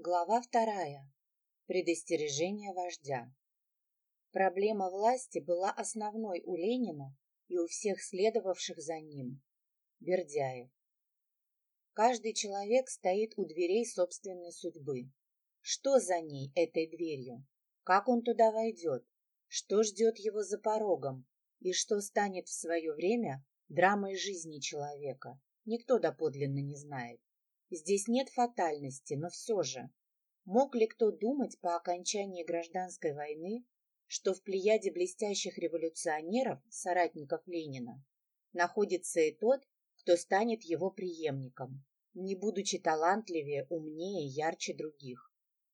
Глава вторая. Предостережение вождя. Проблема власти была основной у Ленина и у всех следовавших за ним. Бердяев. Каждый человек стоит у дверей собственной судьбы. Что за ней, этой дверью? Как он туда войдет? Что ждет его за порогом? И что станет в свое время драмой жизни человека? Никто доподлинно не знает. Здесь нет фатальности, но все же. Мог ли кто думать по окончании гражданской войны, что в плеяде блестящих революционеров, соратников Ленина, находится и тот, кто станет его преемником, не будучи талантливее, умнее, ярче других?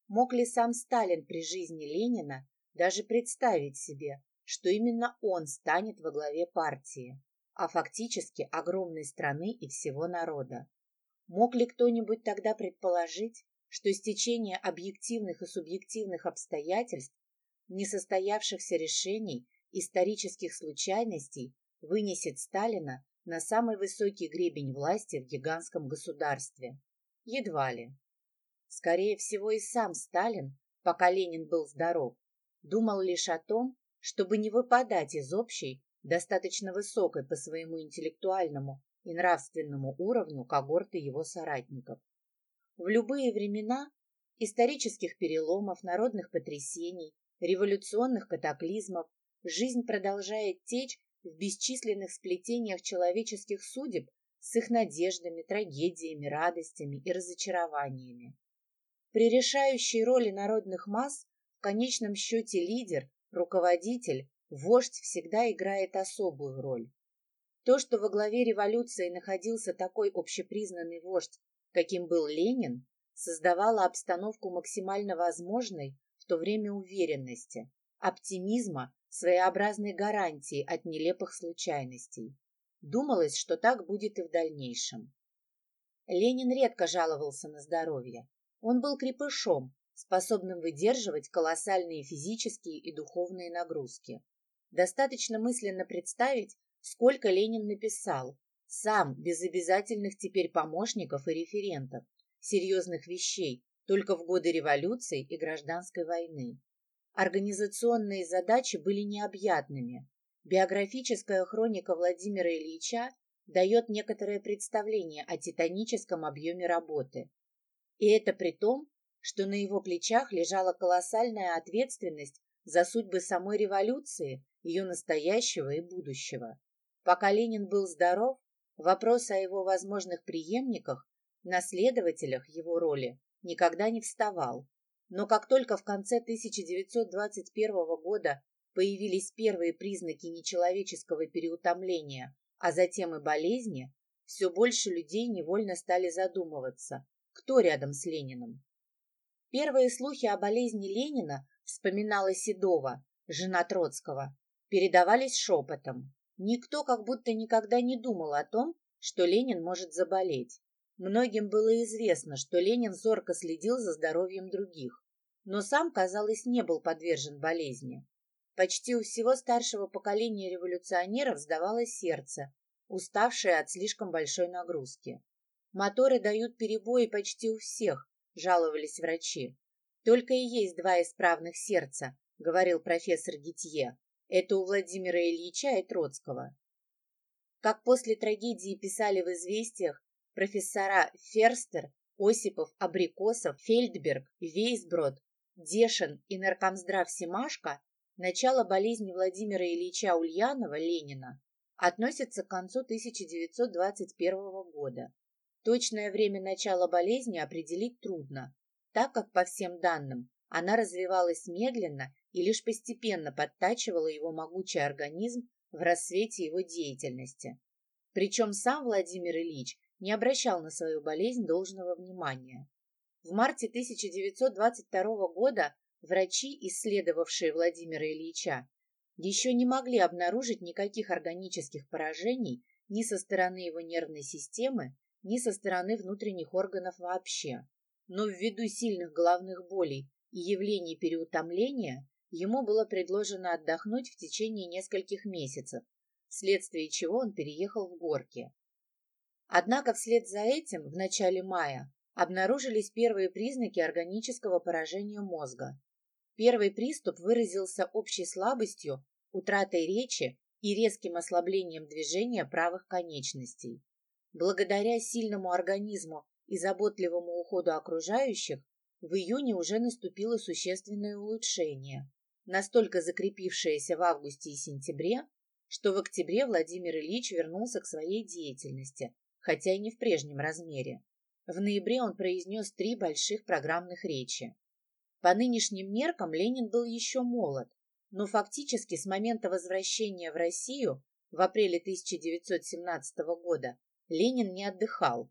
Мог ли сам Сталин при жизни Ленина даже представить себе, что именно он станет во главе партии, а фактически огромной страны и всего народа? Мог ли кто-нибудь тогда предположить, что стечение объективных и субъективных обстоятельств, несостоявшихся решений, исторических случайностей вынесет Сталина на самый высокий гребень власти в гигантском государстве? Едва ли. Скорее всего, и сам Сталин, пока Ленин был здоров, думал лишь о том, чтобы не выпадать из общей, достаточно высокой по своему интеллектуальному и нравственному уровню когорты его соратников. В любые времена исторических переломов, народных потрясений, революционных катаклизмов жизнь продолжает течь в бесчисленных сплетениях человеческих судеб с их надеждами, трагедиями, радостями и разочарованиями. При решающей роли народных масс в конечном счете лидер, руководитель, вождь всегда играет особую роль. То, что во главе революции находился такой общепризнанный вождь, каким был Ленин, создавало обстановку максимально возможной в то время уверенности, оптимизма, своеобразной гарантии от нелепых случайностей. Думалось, что так будет и в дальнейшем. Ленин редко жаловался на здоровье. Он был крепышом, способным выдерживать колоссальные физические и духовные нагрузки. Достаточно мысленно представить, сколько Ленин написал, сам, без обязательных теперь помощников и референтов, серьезных вещей, только в годы революции и гражданской войны. Организационные задачи были необъятными. Биографическая хроника Владимира Ильича дает некоторое представление о титаническом объеме работы. И это при том, что на его плечах лежала колоссальная ответственность за судьбы самой революции, ее настоящего и будущего. Пока Ленин был здоров, вопрос о его возможных преемниках, наследователях его роли, никогда не вставал. Но как только в конце 1921 года появились первые признаки нечеловеческого переутомления, а затем и болезни, все больше людей невольно стали задумываться, кто рядом с Лениным. Первые слухи о болезни Ленина, вспоминала Седова, жена Троцкого, передавались шепотом. Никто как будто никогда не думал о том, что Ленин может заболеть. Многим было известно, что Ленин зорко следил за здоровьем других, но сам, казалось, не был подвержен болезни. Почти у всего старшего поколения революционеров сдавалось сердце, уставшее от слишком большой нагрузки. Моторы дают перебои почти у всех, жаловались врачи. Только и есть два исправных сердца, говорил профессор Гитье. Это у Владимира Ильича и Троцкого. Как после трагедии писали в известиях профессора Ферстер, Осипов, Абрикосов, Фельдберг, Вейсброд, Дешин и наркомздрав Семашко, начало болезни Владимира Ильича Ульянова, Ленина, относится к концу 1921 года. Точное время начала болезни определить трудно, так как, по всем данным, она развивалась медленно и лишь постепенно подтачивала его могучий организм в рассвете его деятельности. Причем сам Владимир Ильич не обращал на свою болезнь должного внимания. В марте 1922 года врачи, исследовавшие Владимира Ильича, еще не могли обнаружить никаких органических поражений ни со стороны его нервной системы, ни со стороны внутренних органов вообще. Но ввиду сильных головных болей и явлений переутомления ему было предложено отдохнуть в течение нескольких месяцев, вследствие чего он переехал в Горки. Однако вслед за этим, в начале мая, обнаружились первые признаки органического поражения мозга. Первый приступ выразился общей слабостью, утратой речи и резким ослаблением движения правых конечностей. Благодаря сильному организму и заботливому уходу окружающих, в июне уже наступило существенное улучшение, настолько закрепившееся в августе и сентябре, что в октябре Владимир Ильич вернулся к своей деятельности, хотя и не в прежнем размере. В ноябре он произнес три больших программных речи. По нынешним меркам Ленин был еще молод, но фактически с момента возвращения в Россию в апреле 1917 года Ленин не отдыхал.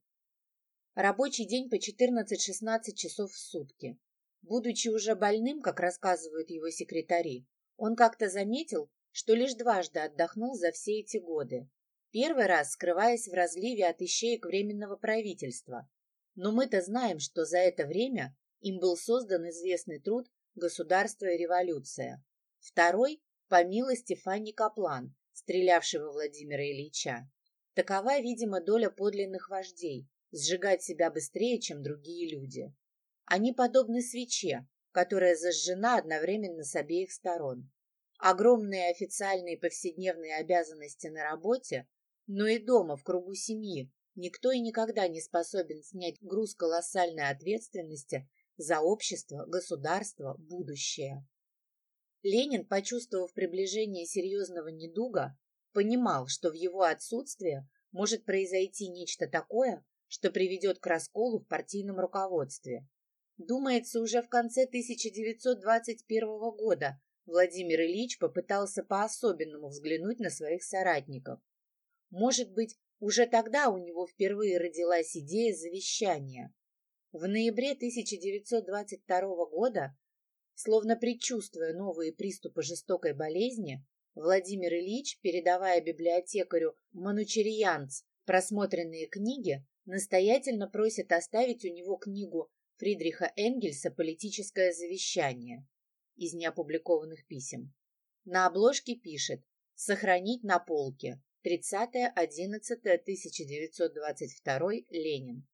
Рабочий день по 14-16 часов в сутки. Будучи уже больным, как рассказывают его секретари, он как-то заметил, что лишь дважды отдохнул за все эти годы. Первый раз скрываясь в разливе от ищеек Временного правительства. Но мы-то знаем, что за это время им был создан известный труд «Государство и революция». Второй – по милости Фанни Каплан, стрелявшего Владимира Ильича. Такова, видимо, доля подлинных вождей – сжигать себя быстрее, чем другие люди. Они подобны свече, которая зажжена одновременно с обеих сторон. Огромные официальные повседневные обязанности на работе, но и дома, в кругу семьи, никто и никогда не способен снять груз колоссальной ответственности за общество, государство, будущее. Ленин, почувствовав приближение серьезного недуга, понимал, что в его отсутствие может произойти нечто такое, что приведет к расколу в партийном руководстве. Думается, уже в конце 1921 года Владимир Ильич попытался по-особенному взглянуть на своих соратников. Может быть, уже тогда у него впервые родилась идея завещания. В ноябре 1922 года, словно предчувствуя новые приступы жестокой болезни, Владимир Ильич, передавая библиотекарю Манучерьянц просмотренные книги, настоятельно просит оставить у него книгу Фридриха Энгельса «Политическое завещание» из неопубликованных писем. На обложке пишет «Сохранить на полке. 30.11.1922 Ленин».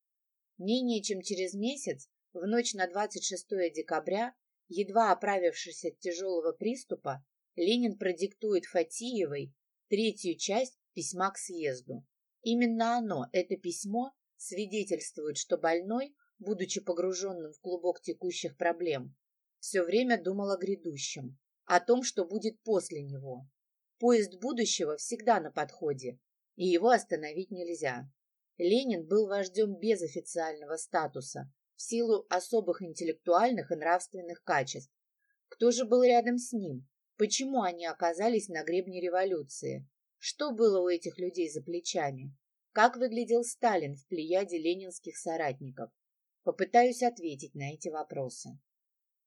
Менее чем через месяц, в ночь на 26 декабря, едва оправившись от тяжелого приступа, Ленин продиктует Фатиевой третью часть письма к съезду. Именно оно, это письмо, свидетельствует, что больной, будучи погруженным в клубок текущих проблем, все время думал о грядущем, о том, что будет после него. Поезд будущего всегда на подходе, и его остановить нельзя. Ленин был вождем без официального статуса, в силу особых интеллектуальных и нравственных качеств. Кто же был рядом с ним? Почему они оказались на гребне революции? Что было у этих людей за плечами? Как выглядел Сталин в плеяде ленинских соратников? Попытаюсь ответить на эти вопросы.